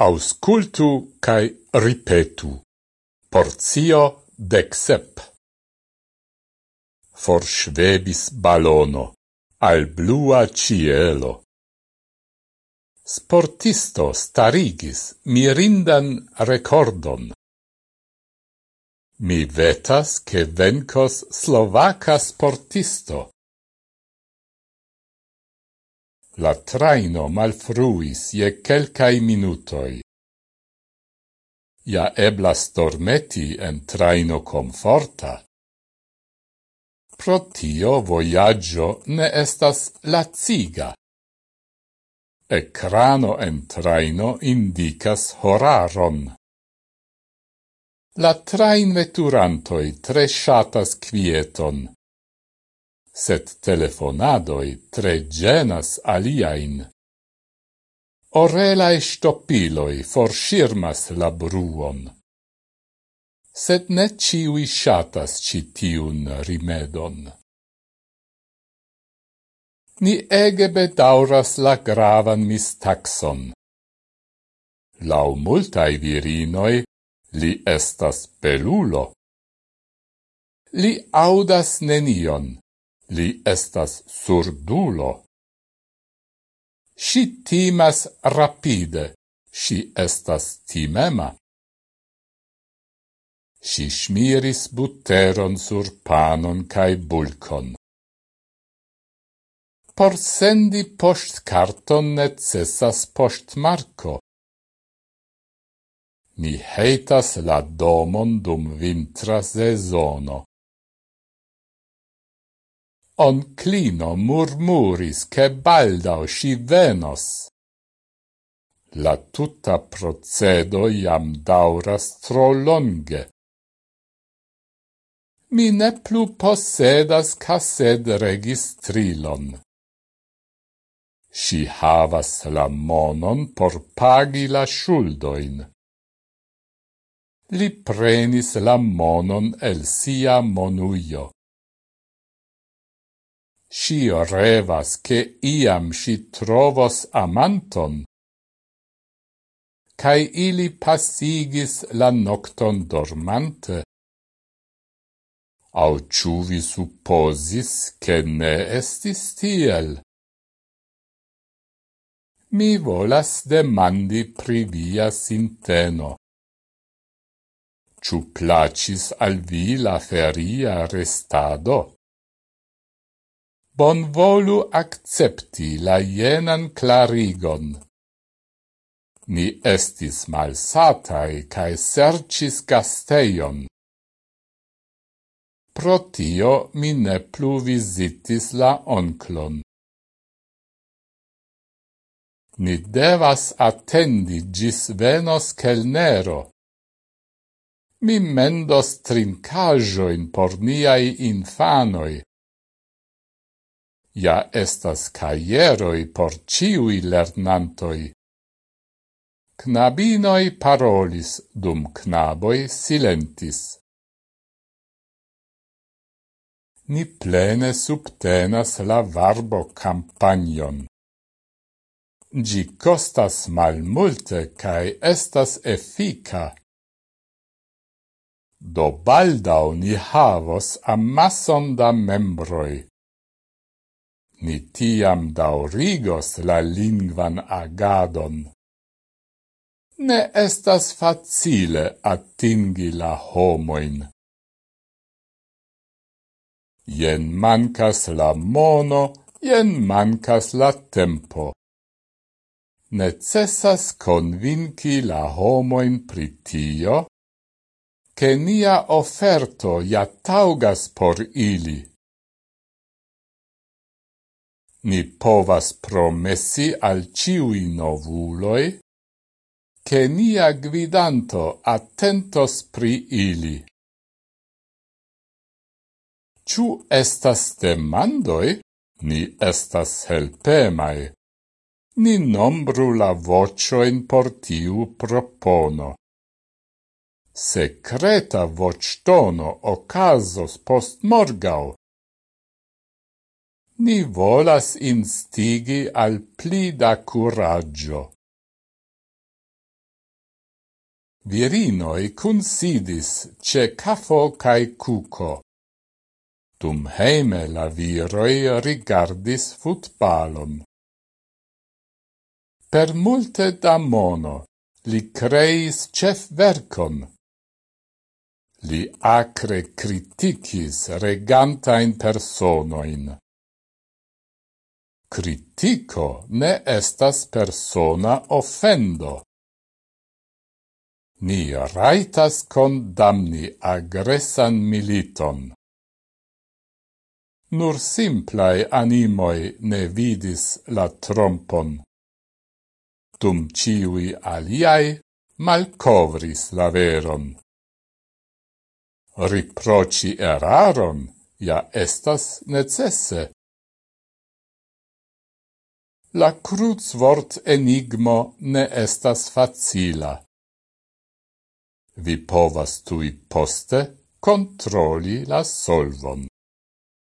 auscultu cae ripetu. Porzio decsep. Forschvebis balono al blua cielo. Sportisto starigis mirindan recordon. Mi vetas che vencos Slovaca sportisto. La traino malfruis je quelcae minutoi. Ja eblas dormeti en traino comforta. Pro tio voyaggio ne estas laciga. Ecrano en traino indicas horaron. La train veturantoi tre shatas quieton set telefonadoi tre genas aliain. Orelae stoppiloi forshirmas la bruon. Sed ne ciui shatas citiun rimedon. Ni ege bedauras la gravan mistaxon. Lau multai virinoi, li estas pelulo. Li audas nenion, Li estas surdulo. Si timas rapide. Si estas timema. Si smiris buteron sur panon cae bulcon. Por sendi postcarton necessas postmarco. Ni heitas la domon dum vintra sezono. Onclino murmuris che baldao si venos. La tutta procedo iam dauras tro longe. Mi ne plu possedas cassed registrilon. Si havas la monon por pagi la shuldoin. Li prenis la monon el sia monuio. Si revas che iam si trovos amanton. Cai ili passigis la nocton dormante. Au ciu vi supposis che ne estis tiel? Mi volas demandi pri via sinteno. Ciu placis al vi la feria restado? bonvolu accepti la jenan clarigon. Ni estis malsatai cae sercis gasteion. Pro tio mi ne plu visitis la onclon. Ni devas attendi gis venos kelnero. Mi mendos trincajoin por niai infanoi Ja estas caieroi por ciui lernantoi. Knabinoi parolis, dum knaboi silentis. Ni plene subtenas la varbo campagnon. Gi costas mal multe cae estas effica. Do baldau ni havos amasson da membroi ni tiam daurigos la lingvan agadon. Ne estas facile attingi la homoin. Ien mancas la mono, ien mancas la tempo necessas convinci la homoin pritio, che nia offerto ja taugas por ili. Ni povas promessi al ciui novuloi che nia gvidanto attentos pri ili. Ciu estas demandoi, ni estas helpemai. Ni nombru la vocioin por tiu propono. Secreta voctono ocasos post morgau, ni volas instigi al pli da curaggio. Virinoi considis ce cafo cae cuco. Dum heime la viroi rigardis futbalon. Per multe da mono li creis cef vercon. Li acre criticis regantain personoin. Critico ne estas persona offendo. Ni raitas condamni agresan militon. Nur simplai animoi ne vidis la trompon. Dum ciui aliai malcovris la veron. Riproci eraron ja estas necesse la cruzvort enigmo ne estas facila. Vi povas tui poste controli la solvon.